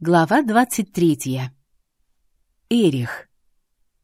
Глава 23. Эрих.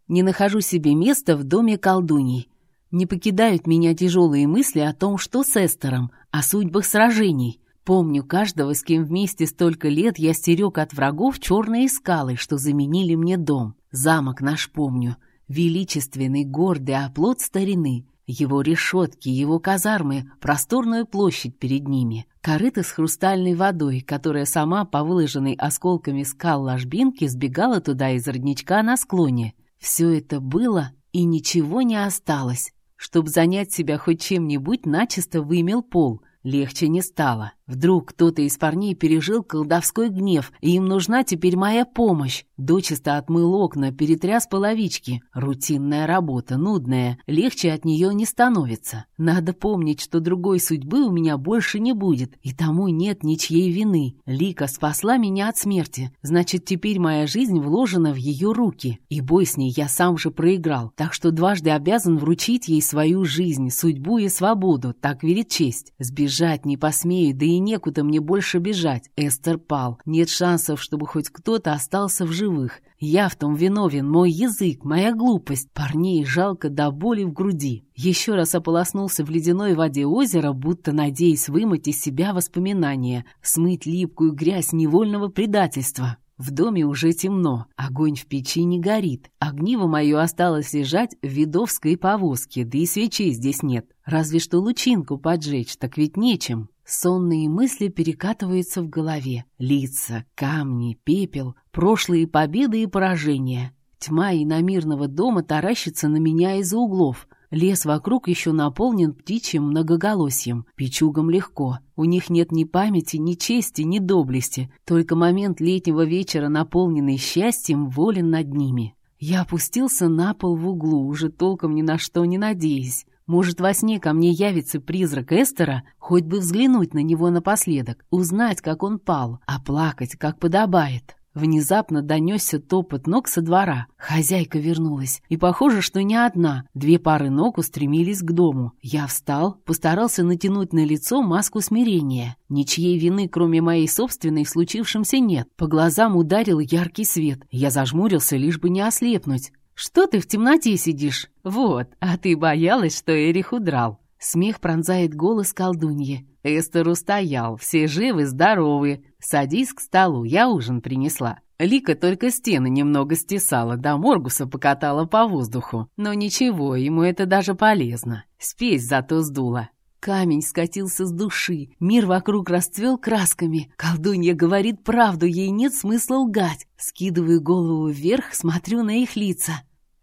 Не нахожу себе места в доме колдуней. Не покидают меня тяжелые мысли о том, что с Эстером, о судьбах сражений. Помню каждого, с кем вместе столько лет я стерег от врагов черные скалы, что заменили мне дом. Замок наш помню. Величественный, гордый оплот старины. Его решетки, его казармы, просторную площадь перед ними. Корыто с хрустальной водой, которая сама по выложенной осколками скал ложбинки сбегала туда из родничка на склоне. Все это было, и ничего не осталось. Чтоб занять себя хоть чем-нибудь, начисто вымел пол — Легче не стало. Вдруг кто-то из парней пережил колдовской гнев, и им нужна теперь моя помощь. Дочисто отмыл окна, перетряс половички. Рутинная работа, нудная, легче от нее не становится. Надо помнить, что другой судьбы у меня больше не будет, и тому нет ничьей вины. Лика спасла меня от смерти, значит, теперь моя жизнь вложена в ее руки. И бой с ней я сам же проиграл, так что дважды обязан вручить ей свою жизнь, судьбу и свободу, так верит честь. Сбежать Бежать не посмею, да и некуда мне больше бежать. Эстер пал. Нет шансов, чтобы хоть кто-то остался в живых. Я в том виновен, мой язык, моя глупость. Парней жалко до боли в груди. Еще раз ополоснулся в ледяной воде озера, будто надеясь вымыть из себя воспоминания, смыть липкую грязь невольного предательства. В доме уже темно, огонь в печи не горит. Огниво мое осталось лежать в видовской повозке, да и свечей здесь нет. Разве что лучинку поджечь, так ведь нечем. Сонные мысли перекатываются в голове. Лица, камни, пепел, прошлые победы и поражения. Тьма иномирного дома таращится на меня из-за углов. Лес вокруг еще наполнен птичьим многоголосием. Печугам легко. У них нет ни памяти, ни чести, ни доблести. Только момент летнего вечера, наполненный счастьем, волен над ними. Я опустился на пол в углу, уже толком ни на что не надеясь. Может, во сне ко мне явится призрак Эстера, хоть бы взглянуть на него напоследок, узнать, как он пал, а плакать, как подобает. Внезапно донесся топот ног со двора. Хозяйка вернулась. И похоже, что не одна. Две пары ног устремились к дому. Я встал, постарался натянуть на лицо маску смирения. Ничьей вины, кроме моей собственной, в случившемся нет. По глазам ударил яркий свет. Я зажмурился, лишь бы не ослепнуть. «Что ты в темноте сидишь?» «Вот, а ты боялась, что Эрих удрал». Смех пронзает голос колдуньи. Эстер устоял, все живы, здоровы. Садись к столу, я ужин принесла. Лика только стены немного стесала, да Моргуса покатала по воздуху. Но ничего, ему это даже полезно. Спесь зато сдула. Камень скатился с души, мир вокруг расцвел красками. Колдунья говорит правду, ей нет смысла лгать. Скидываю голову вверх, смотрю на их лица.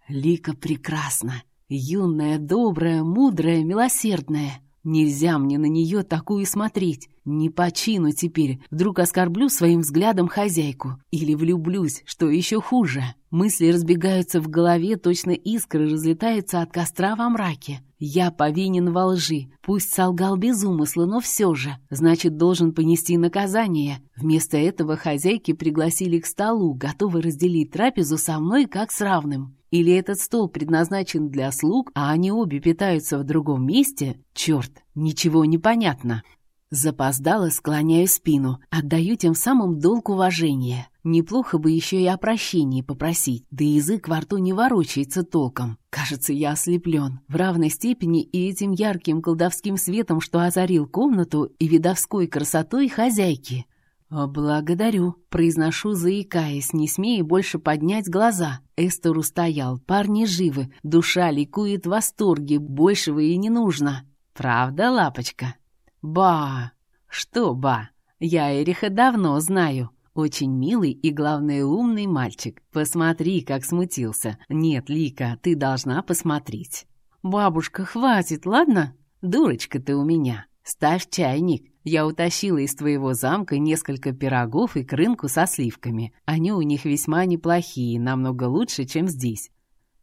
Лика прекрасна. Юная, добрая, мудрая, милосердная. Нельзя мне на нее такую смотреть. Не почину теперь. Вдруг оскорблю своим взглядом хозяйку. Или влюблюсь, что еще хуже. Мысли разбегаются в голове, точно искры разлетаются от костра во мраке. Я повинен во лжи. Пусть солгал без умысла, но все же. Значит, должен понести наказание. Вместо этого хозяйки пригласили к столу, готовы разделить трапезу со мной как с равным. Или этот стол предназначен для слуг, а они обе питаются в другом месте? Черт, ничего не понятно. Запоздало, склоняю спину, отдаю тем самым долг уважения. Неплохо бы еще и о прощении попросить, да язык во рту не ворочается толком. Кажется, я ослеплен. В равной степени и этим ярким колдовским светом, что озарил комнату, и видовской красотой хозяйки. «Благодарю», — произношу, заикаясь, не смея больше поднять глаза. Эстер устоял, парни живы, душа ликует в восторге, большего и не нужно. «Правда, лапочка?» «Ба!» «Что ба? Я Эриха давно знаю. Очень милый и, главное, умный мальчик. Посмотри, как смутился. Нет, Лика, ты должна посмотреть». «Бабушка, хватит, ладно? Дурочка ты у меня. Ставь чайник. Я утащила из твоего замка несколько пирогов и крынку со сливками. Они у них весьма неплохие, намного лучше, чем здесь.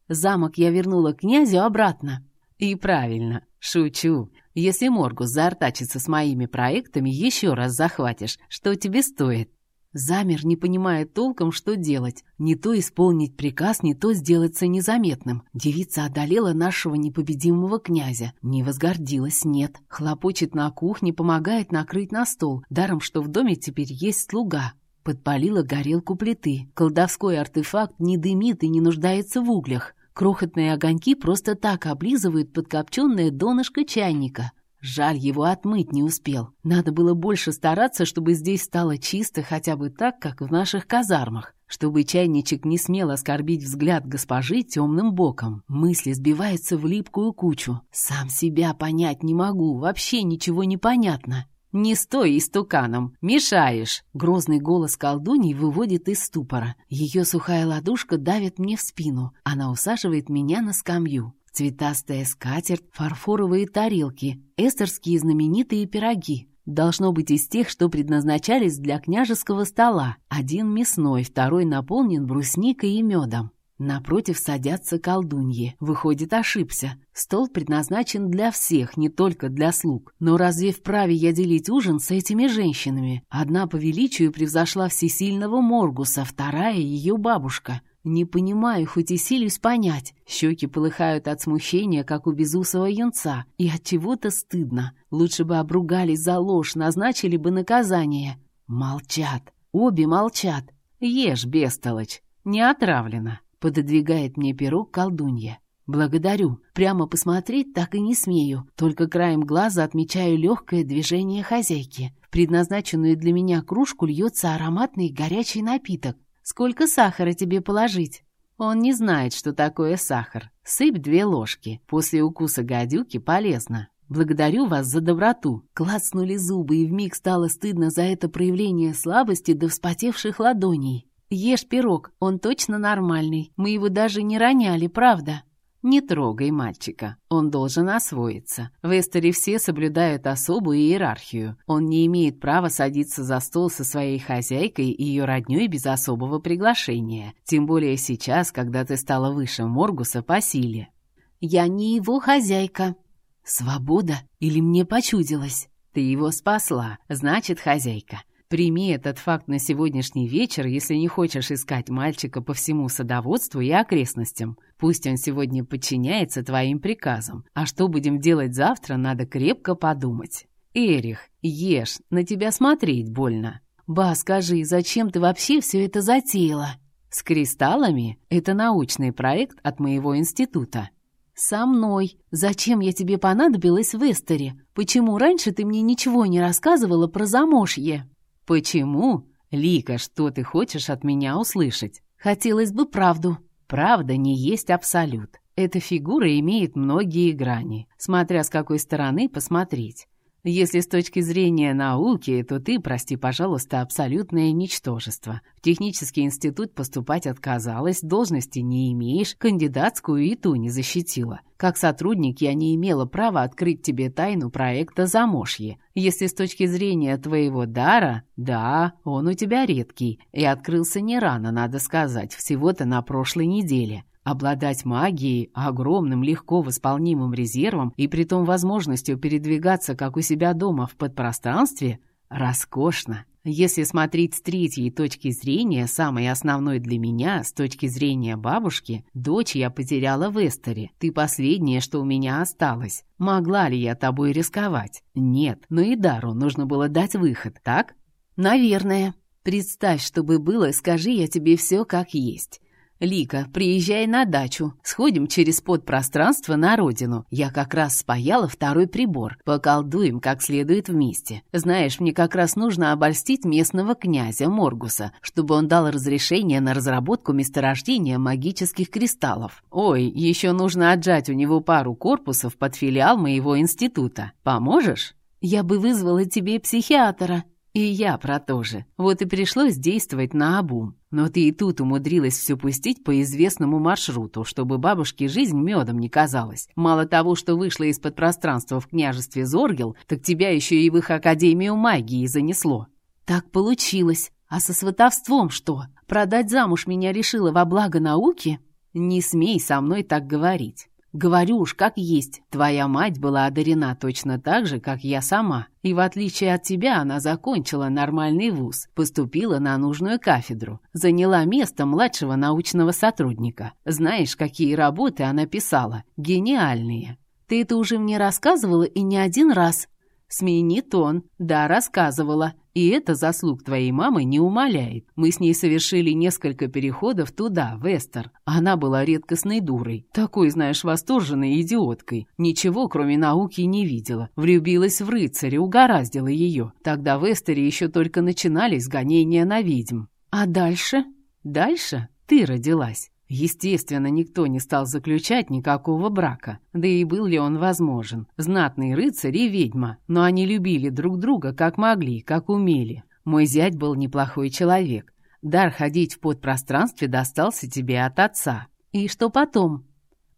Замок я вернула князю обратно. И правильно, шучу. Если Моргус заортачится с моими проектами, еще раз захватишь, что тебе стоит. Замер, не понимая толком, что делать. Не то исполнить приказ, не то сделаться незаметным. Девица одолела нашего непобедимого князя. Не возгордилась, нет. Хлопочет на кухне, помогает накрыть на стол. Даром, что в доме теперь есть слуга. Подпалила горелку плиты. Колдовской артефакт не дымит и не нуждается в углях. Крохотные огоньки просто так облизывают подкопченное донышко чайника. Жаль, его отмыть не успел. Надо было больше стараться, чтобы здесь стало чисто хотя бы так, как в наших казармах. Чтобы чайничек не смел оскорбить взгляд госпожи темным боком. Мысли сбиваются в липкую кучу. Сам себя понять не могу, вообще ничего не понятно. «Не стой истуканом, мешаешь!» Грозный голос колдуньи выводит из ступора. Ее сухая ладушка давит мне в спину. Она усаживает меня на скамью. Цветастая скатерть, фарфоровые тарелки, эстерские знаменитые пироги. Должно быть из тех, что предназначались для княжеского стола. Один мясной, второй наполнен брусникой и медом. Напротив садятся колдуньи. Выходит, ошибся. Стол предназначен для всех, не только для слуг. Но разве вправе я делить ужин с этими женщинами? Одна по величию превзошла всесильного Моргуса, вторая — ее бабушка. Не понимаю, хоть и силюсь понять. Щеки полыхают от смущения, как у безусого юнца. И от чего-то стыдно. Лучше бы обругались за ложь, назначили бы наказание. Молчат. Обе молчат. Ешь, бестолочь. Не отравлено. Пододвигает мне пирог колдунья. Благодарю. Прямо посмотреть так и не смею. Только краем глаза отмечаю легкое движение хозяйки. В предназначенную для меня кружку льется ароматный горячий напиток. Сколько сахара тебе положить? Он не знает, что такое сахар. Сыпь две ложки. После укуса гадюки полезно. Благодарю вас за доброту. Клацнули зубы, и вмиг стало стыдно за это проявление слабости до вспотевших ладоней. Ешь пирог, он точно нормальный. Мы его даже не роняли, правда? Не трогай мальчика, он должен освоиться. В Эстере все соблюдают особую иерархию. Он не имеет права садиться за стол со своей хозяйкой и ее родней без особого приглашения. Тем более сейчас, когда ты стала выше Моргуса по силе. Я не его хозяйка. Свобода или мне почудилось? Ты его спасла, значит, хозяйка. Прими этот факт на сегодняшний вечер, если не хочешь искать мальчика по всему садоводству и окрестностям. Пусть он сегодня подчиняется твоим приказам. А что будем делать завтра, надо крепко подумать. Эрих, ешь, на тебя смотреть больно. Ба, скажи, зачем ты вообще все это затеяла? С кристаллами? Это научный проект от моего института. «Со мной. Зачем я тебе понадобилась в Эстере? Почему раньше ты мне ничего не рассказывала про замошье?» «Почему? Лика, что ты хочешь от меня услышать?» «Хотелось бы правду». «Правда не есть абсолют. Эта фигура имеет многие грани, смотря с какой стороны посмотреть. Если с точки зрения науки, то ты, прости, пожалуйста, абсолютное ничтожество. В технический институт поступать отказалась, должности не имеешь, кандидатскую и ту не защитила. Как сотрудник я не имела права открыть тебе тайну проекта «Замошье». Если с точки зрения твоего дара, да, он у тебя редкий. И открылся не рано, надо сказать, всего-то на прошлой неделе. Обладать магией, огромным, легко восполнимым резервом и притом возможностью передвигаться, как у себя дома, в подпространстве – роскошно. Если смотреть с третьей точки зрения, самой основной для меня, с точки зрения бабушки, дочь я потеряла в Эстере. Ты последнее, что у меня осталось. Могла ли я тобой рисковать? Нет, но и Дару нужно было дать выход, так? Наверное. Представь, что бы было, скажи я тебе все как есть. «Лика, приезжай на дачу. Сходим через подпространство на родину. Я как раз спаяла второй прибор. Поколдуем как следует вместе. Знаешь, мне как раз нужно обольстить местного князя Моргуса, чтобы он дал разрешение на разработку месторождения магических кристаллов. Ой, еще нужно отжать у него пару корпусов под филиал моего института. Поможешь?» «Я бы вызвала тебе психиатра», и я про то же. Вот и пришлось действовать на обум. Но ты и тут умудрилась все пустить по известному маршруту, чтобы бабушке жизнь медом не казалась. Мало того, что вышла из-под пространства в княжестве Зоргел, так тебя еще и в их Академию магии занесло. Так получилось. А со сватовством что? Продать замуж меня решила во благо науки? Не смей со мной так говорить. Говорю уж как есть, твоя мать была одарена точно так же, как я сама. И в отличие от тебя она закончила нормальный вуз, поступила на нужную кафедру, заняла место младшего научного сотрудника. Знаешь, какие работы она писала? Гениальные. Ты это уже мне рассказывала и не один раз. Смени тон. Да, рассказывала. И это заслуг твоей мамы не умаляет. Мы с ней совершили несколько переходов туда, в Эстер. Она была редкостной дурой. Такой, знаешь, восторженной идиоткой. Ничего, кроме науки, не видела. Влюбилась в рыцаря, угораздила ее. Тогда в Эстере еще только начинались гонения на ведьм. А дальше? Дальше ты родилась. Естественно, никто не стал заключать никакого брака. Да и был ли он возможен? Знатный рыцарь и ведьма. Но они любили друг друга как могли, как умели. Мой зять был неплохой человек. Дар ходить в подпространстве достался тебе от отца. И что потом?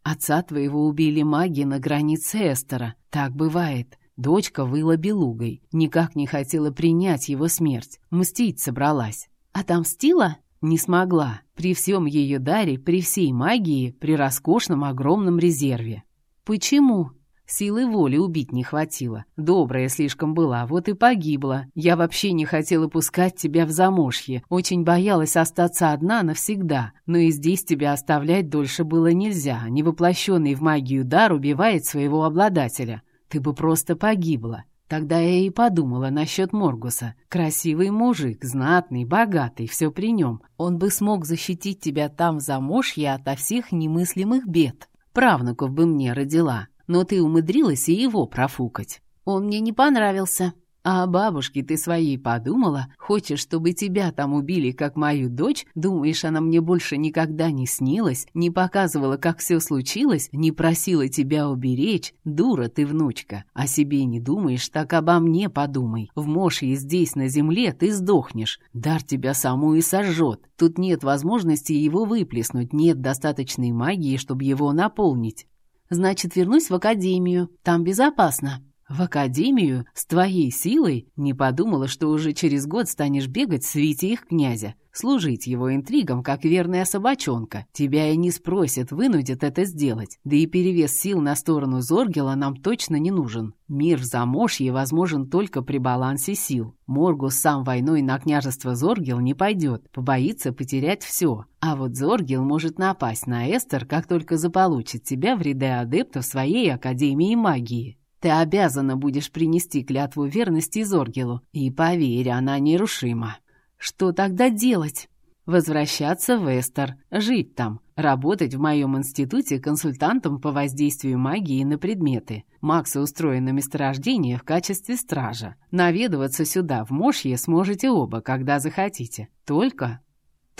Отца твоего убили маги на границе Эстера. Так бывает. Дочка выла белугой. Никак не хотела принять его смерть. Мстить собралась. Отомстила? Не смогла, при всем ее даре, при всей магии, при роскошном огромном резерве. Почему? Силы воли убить не хватило. Добрая слишком была, вот и погибла. Я вообще не хотела пускать тебя в замужье. Очень боялась остаться одна навсегда. Но и здесь тебя оставлять дольше было нельзя. Невоплощенный в магию дар убивает своего обладателя. Ты бы просто погибла. Тогда я и подумала насчет Моргуса. Красивый мужик, знатный, богатый, все при нем. Он бы смог защитить тебя там в замошье ото всех немыслимых бед. Правнуков бы мне родила, но ты умудрилась и его профукать. Он мне не понравился. А о бабушке ты своей подумала? Хочешь, чтобы тебя там убили, как мою дочь? Думаешь, она мне больше никогда не снилась, не показывала, как все случилось, не просила тебя уберечь? Дура ты, внучка. О себе не думаешь, так обо мне подумай. В Мошье здесь, на земле, ты сдохнешь. Дар тебя саму и сожжет. Тут нет возможности его выплеснуть, нет достаточной магии, чтобы его наполнить. Значит, вернусь в академию. Там безопасно. В академию? С твоей силой? Не подумала, что уже через год станешь бегать в свите их князя, служить его интригам, как верная собачонка. Тебя и не спросят, вынудят это сделать. Да и перевес сил на сторону Зоргела нам точно не нужен. Мир в замошье возможен только при балансе сил. Моргус сам войной на княжество Зоргел не пойдет, побоится потерять все. А вот Зоргел может напасть на Эстер, как только заполучит тебя в ряды адептов своей Академии магии. Ты обязана будешь принести клятву верности Зоргелу, и поверь, она нерушима. Что тогда делать? Возвращаться в Эстер, жить там, работать в моем институте консультантом по воздействию магии на предметы. Макса устроен на месторождение в качестве стража. Наведываться сюда, в Мошье, сможете оба, когда захотите. Только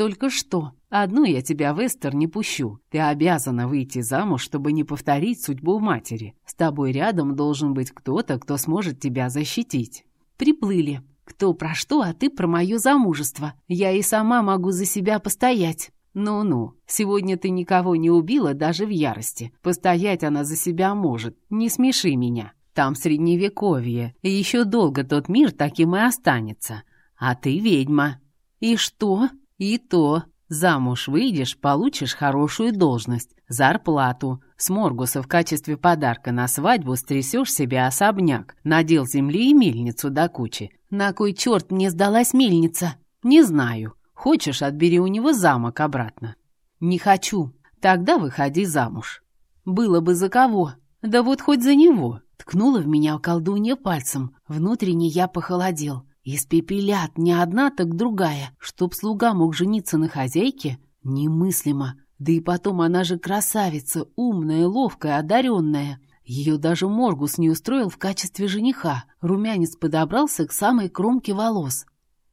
только что. Одну я тебя в Эстер не пущу. Ты обязана выйти замуж, чтобы не повторить судьбу матери. С тобой рядом должен быть кто-то, кто сможет тебя защитить. Приплыли. Кто про что, а ты про мое замужество. Я и сама могу за себя постоять. «Ну-ну, сегодня ты никого не убила даже в ярости. Постоять она за себя может. Не смеши меня. Там средневековье, и еще долго тот мир таким и останется. А ты ведьма». «И что?» И то, замуж выйдешь, получишь хорошую должность, зарплату. С Моргуса в качестве подарка на свадьбу стрясешь себе особняк, надел земли и мельницу до кучи. На кой черт мне сдалась мельница? Не знаю. Хочешь, отбери у него замок обратно. Не хочу. Тогда выходи замуж. Было бы за кого? Да вот хоть за него. Ткнула в меня колдунья пальцем. Внутренне я похолодел. Испепелят не одна, так другая. Чтоб слуга мог жениться на хозяйке? Немыслимо. Да и потом она же красавица, умная, ловкая, одаренная. Ее даже Моргус не устроил в качестве жениха. Румянец подобрался к самой кромке волос.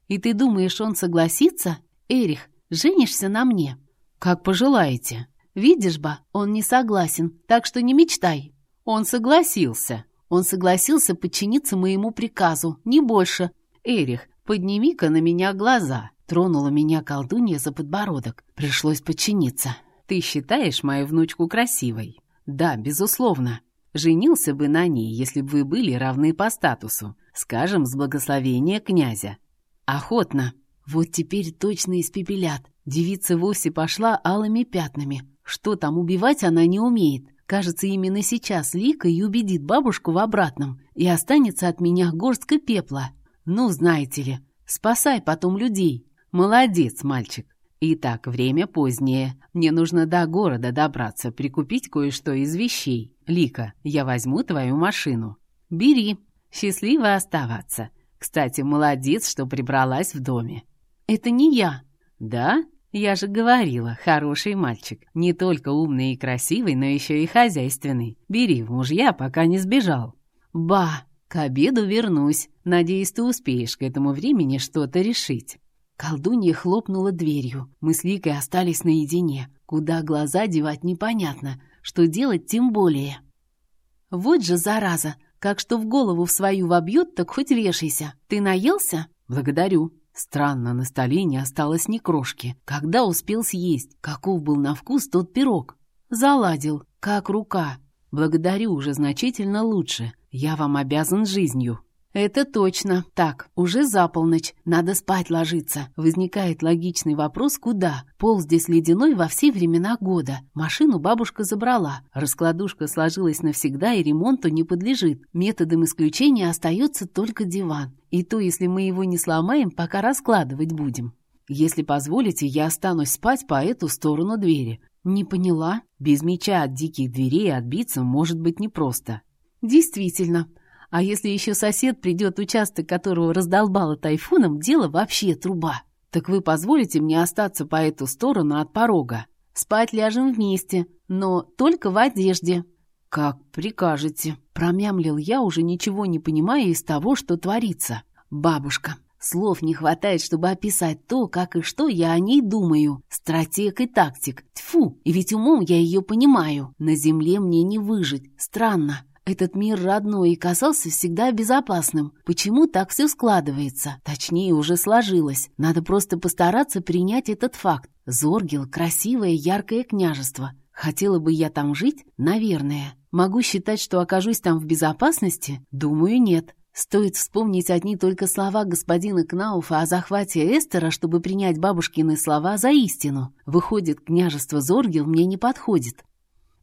«И ты думаешь, он согласится? Эрих, женишься на мне?» «Как пожелаете». «Видишь бы, он не согласен, так что не мечтай». «Он согласился». «Он согласился подчиниться моему приказу, не больше, «Эрих, подними-ка на меня глаза!» Тронула меня колдунья за подбородок. Пришлось подчиниться. «Ты считаешь мою внучку красивой?» «Да, безусловно. Женился бы на ней, если бы вы были равны по статусу. Скажем, с благословения князя». «Охотно. Вот теперь точно испепелят. Девица вовсе пошла алыми пятнами. Что там, убивать она не умеет. Кажется, именно сейчас Лика и убедит бабушку в обратном, и останется от меня горстка пепла. Ну, знаете ли, спасай потом людей. Молодец, мальчик. Итак, время позднее. Мне нужно до города добраться, прикупить кое-что из вещей. Лика, я возьму твою машину. Бери. Счастливо оставаться. Кстати, молодец, что прибралась в доме. Это не я. Да? Я же говорила, хороший мальчик. Не только умный и красивый, но еще и хозяйственный. Бери в мужья, пока не сбежал. Ба, к обеду вернусь. Надеюсь, ты успеешь к этому времени что-то решить. Колдунья хлопнула дверью. Мы с Викой остались наедине. Куда глаза девать непонятно. Что делать тем более. Вот же зараза. Как что в голову в свою вобьет, так хоть вешайся. Ты наелся? Благодарю. Странно, на столе не осталось ни крошки. Когда успел съесть? Каков был на вкус тот пирог? Заладил, как рука. Благодарю, уже значительно лучше. Я вам обязан жизнью. «Это точно. Так, уже за полночь. Надо спать ложиться. Возникает логичный вопрос, куда? Пол здесь ледяной во все времена года. Машину бабушка забрала. Раскладушка сложилась навсегда и ремонту не подлежит. Методом исключения остается только диван. И то, если мы его не сломаем, пока раскладывать будем. Если позволите, я останусь спать по эту сторону двери. Не поняла? Без меча от диких дверей отбиться может быть непросто. Действительно, а если еще сосед придет, участок которого раздолбало тайфуном, дело вообще труба. Так вы позволите мне остаться по эту сторону от порога? Спать ляжем вместе, но только в одежде». «Как прикажете», — промямлил я, уже ничего не понимая из того, что творится. «Бабушка, слов не хватает, чтобы описать то, как и что я о ней думаю. Стратег и тактик. Тьфу, и ведь умом я ее понимаю. На земле мне не выжить. Странно. Этот мир родной и казался всегда безопасным. Почему так все складывается? Точнее, уже сложилось. Надо просто постараться принять этот факт. Зоргил — красивое, яркое княжество. Хотела бы я там жить? Наверное. Могу считать, что окажусь там в безопасности? Думаю, нет. Стоит вспомнить одни только слова господина Кнауфа о захвате Эстера, чтобы принять бабушкины слова за истину. Выходит, княжество Зоргил мне не подходит.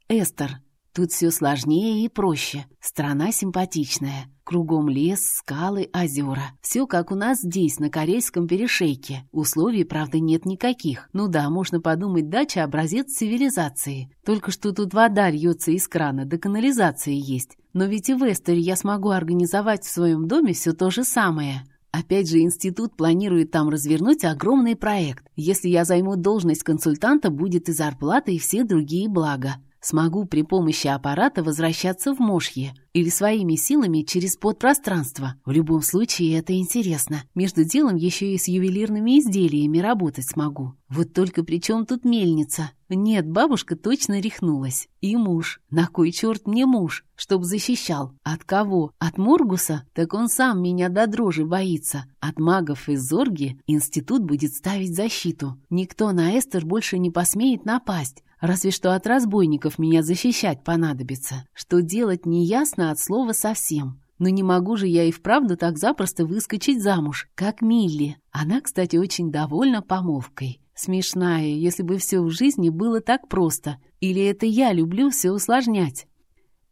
Эстер. Тут все сложнее и проще. Страна симпатичная. Кругом лес, скалы, озера. Все как у нас здесь, на Корейском перешейке. Условий, правда, нет никаких. Ну да, можно подумать, дача – образец цивилизации. Только что тут вода льется из крана, да канализация есть. Но ведь и в Эстере я смогу организовать в своем доме все то же самое. Опять же, институт планирует там развернуть огромный проект. Если я займу должность консультанта, будет и зарплата, и все другие блага смогу при помощи аппарата возвращаться в Мошье или своими силами через подпространство. В любом случае это интересно. Между делом еще и с ювелирными изделиями работать смогу. Вот только при чем тут мельница? Нет, бабушка точно рехнулась. И муж. На кой черт мне муж? Чтоб защищал. От кого? От Моргуса? Так он сам меня до дрожи боится. От магов из Зорги институт будет ставить защиту. Никто на Эстер больше не посмеет напасть. Разве что от разбойников меня защищать понадобится. Что делать, неясно от слова совсем. Но не могу же я и вправду так запросто выскочить замуж, как Милли. Она, кстати, очень довольна помолвкой. Смешная, если бы все в жизни было так просто. Или это я люблю все усложнять?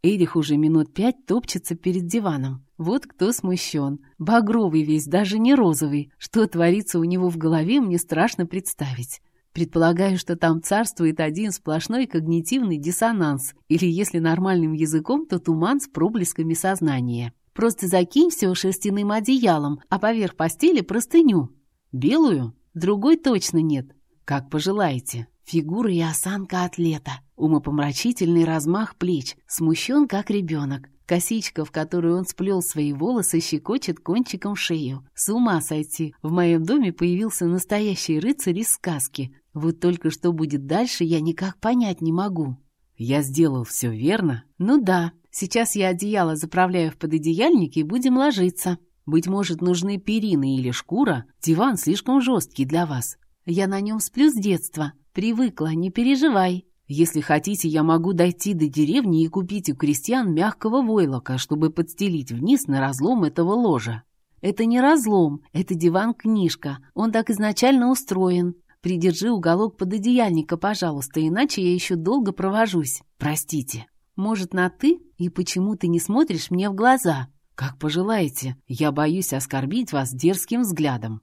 Эрих уже минут пять топчется перед диваном. Вот кто смущен. Багровый весь, даже не розовый. Что творится у него в голове, мне страшно представить. Предполагаю, что там царствует один сплошной когнитивный диссонанс, или, если нормальным языком, то туман с проблесками сознания. Просто закинь все шерстяным одеялом, а поверх постели простыню. Белую? Другой точно нет. Как пожелаете. Фигура и осанка атлета, умопомрачительный размах плеч, смущен, как ребенок. Косичка, в которую он сплел свои волосы, щекочет кончиком шею. С ума сойти! В моем доме появился настоящий рыцарь из сказки. Вот только что будет дальше, я никак понять не могу. Я сделал все верно? Ну да. Сейчас я одеяло заправляю в пододеяльник и будем ложиться. Быть может, нужны перины или шкура? Диван слишком жесткий для вас. Я на нем сплю с детства. Привыкла, не переживай. Если хотите, я могу дойти до деревни и купить у крестьян мягкого войлока, чтобы подстелить вниз на разлом этого ложа. Это не разлом, это диван-книжка. Он так изначально устроен. Придержи уголок пододеяльника, пожалуйста, иначе я еще долго провожусь. Простите. Может, на «ты»? И почему ты не смотришь мне в глаза? Как пожелаете. Я боюсь оскорбить вас дерзким взглядом.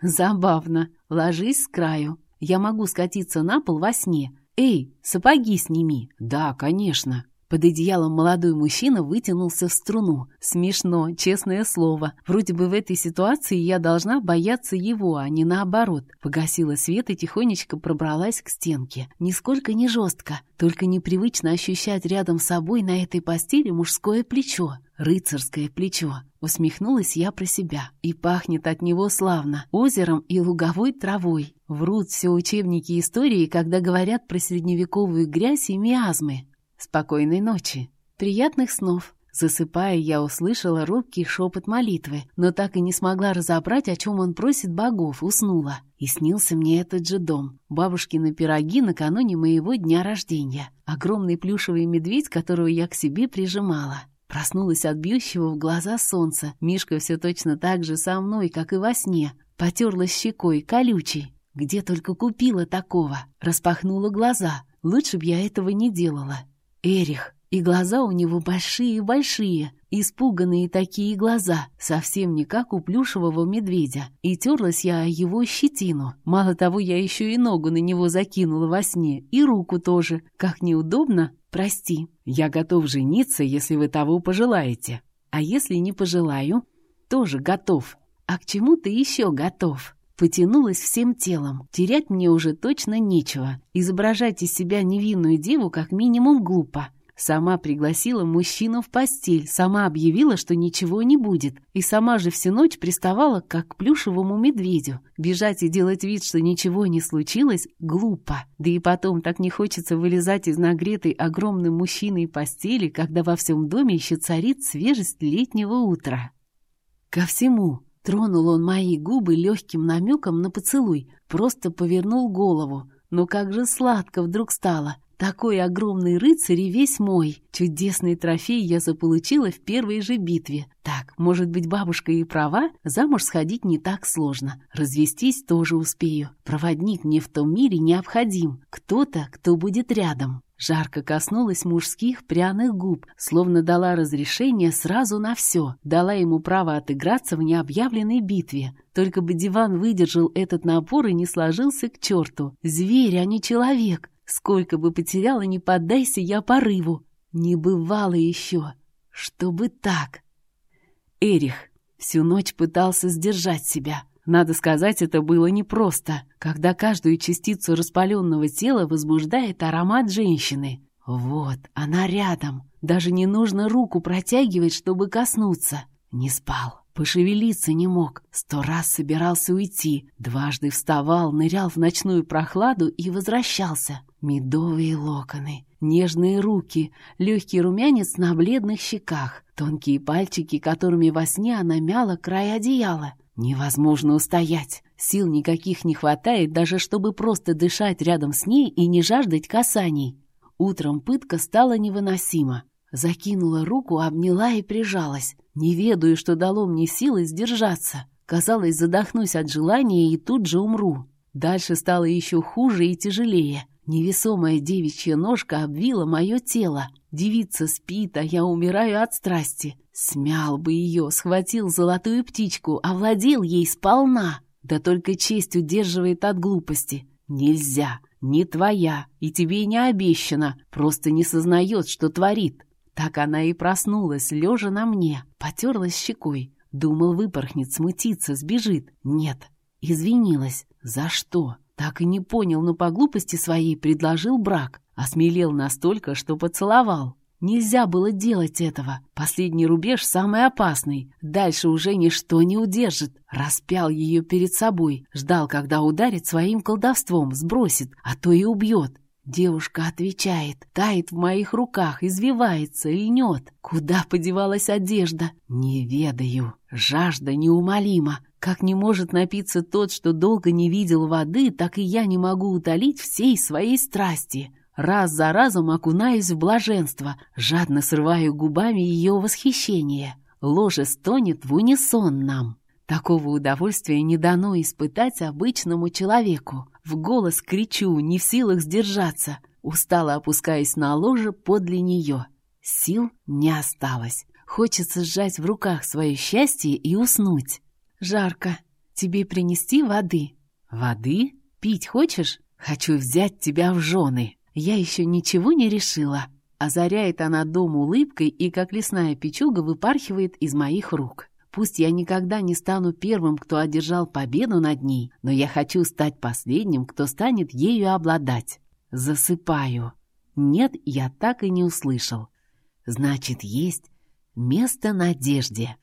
Забавно. Ложись с краю. Я могу скатиться на пол во сне. Эй, сапоги сними. Да, конечно. Под одеялом молодой мужчина вытянулся в струну. Смешно, честное слово. Вроде бы в этой ситуации я должна бояться его, а не наоборот. Погасила свет и тихонечко пробралась к стенке. Нисколько не жестко, только непривычно ощущать рядом с собой на этой постели мужское плечо. Рыцарское плечо. Усмехнулась я про себя. И пахнет от него славно. Озером и луговой травой. Врут все учебники истории, когда говорят про средневековую грязь и миазмы. Спокойной ночи. Приятных снов. Засыпая, я услышала робкий шепот молитвы, но так и не смогла разобрать, о чем он просит богов, уснула. И снился мне этот же дом. Бабушкины пироги накануне моего дня рождения. Огромный плюшевый медведь, которого я к себе прижимала. Проснулась от бьющего в глаза солнца. Мишка все точно так же со мной, как и во сне. Потерлась щекой, колючей. Где только купила такого. Распахнула глаза. Лучше б я этого не делала. Эрих. И глаза у него большие-большие, испуганные такие глаза, совсем не как у плюшевого медведя. И терлась я о его щетину. Мало того, я еще и ногу на него закинула во сне, и руку тоже. Как неудобно, прости. Я готов жениться, если вы того пожелаете. А если не пожелаю, тоже готов. А к чему ты еще готов? Потянулась всем телом. Терять мне уже точно нечего. Изображать из себя невинную деву как минимум глупо. Сама пригласила мужчину в постель, сама объявила, что ничего не будет, и сама же всю ночь приставала, как к плюшевому медведю. Бежать и делать вид, что ничего не случилось, глупо. Да и потом так не хочется вылезать из нагретой огромным мужчиной постели, когда во всем доме еще царит свежесть летнего утра. Ко всему тронул он мои губы легким намеком на поцелуй, просто повернул голову. Но как же сладко вдруг стало. Такой огромный рыцарь и весь мой. Чудесный трофей я заполучила в первой же битве. Так, может быть, бабушка и права? Замуж сходить не так сложно. Развестись тоже успею. Проводник мне в том мире необходим. Кто-то, кто будет рядом. Жарко коснулась мужских пряных губ, словно дала разрешение сразу на все, дала ему право отыграться в необъявленной битве. Только бы диван выдержал этот напор и не сложился к черту. Зверь, а не человек. Сколько бы потеряла, не поддайся я порыву. Не бывало еще. Чтобы так. Эрих всю ночь пытался сдержать себя. Надо сказать, это было непросто, когда каждую частицу распаленного тела возбуждает аромат женщины. Вот, она рядом. Даже не нужно руку протягивать, чтобы коснуться. Не спал. Пошевелиться не мог, сто раз собирался уйти, дважды вставал, нырял в ночную прохладу и возвращался. Медовые локоны, нежные руки, легкий румянец на бледных щеках, тонкие пальчики, которыми во сне она мяла край одеяла. Невозможно устоять, сил никаких не хватает, даже чтобы просто дышать рядом с ней и не жаждать касаний. Утром пытка стала невыносима. Закинула руку, обняла и прижалась. Не ведаю, что дало мне силы сдержаться. Казалось, задохнусь от желания и тут же умру. Дальше стало еще хуже и тяжелее. Невесомая девичья ножка обвила мое тело. Девица спит, а я умираю от страсти. Смял бы ее, схватил золотую птичку, овладел ей сполна. Да только честь удерживает от глупости. Нельзя, не твоя, и тебе не обещано, просто не сознает, что творит. Так она и проснулась, лежа на мне, потерлась щекой. Думал, выпорхнет, смутится, сбежит. Нет, извинилась. За что? Так и не понял, но по глупости своей предложил брак. Осмелел настолько, что поцеловал. Нельзя было делать этого. Последний рубеж самый опасный. Дальше уже ничто не удержит. Распял ее перед собой. Ждал, когда ударит своим колдовством, сбросит, а то и убьет. Девушка отвечает, тает в моих руках, извивается, льнет. Куда подевалась одежда? Не ведаю. Жажда неумолима. Как не может напиться тот, что долго не видел воды, так и я не могу утолить всей своей страсти. Раз за разом окунаюсь в блаженство, жадно срываю губами ее восхищение. Ложе стонет в унисон нам. Такого удовольствия не дано испытать обычному человеку. В голос кричу, не в силах сдержаться. Устало опускаясь на ложе подле нее. Сил не осталось. Хочется сжать в руках свое счастье и уснуть. Жарко. Тебе принести воды? Воды? Пить хочешь? Хочу взять тебя в жены. Я еще ничего не решила. Озаряет она дом улыбкой и, как лесная печуга, выпархивает из моих рук. Пусть я никогда не стану первым, кто одержал победу над ней, но я хочу стать последним, кто станет ею обладать. Засыпаю. Нет, я так и не услышал. Значит, есть место надежде.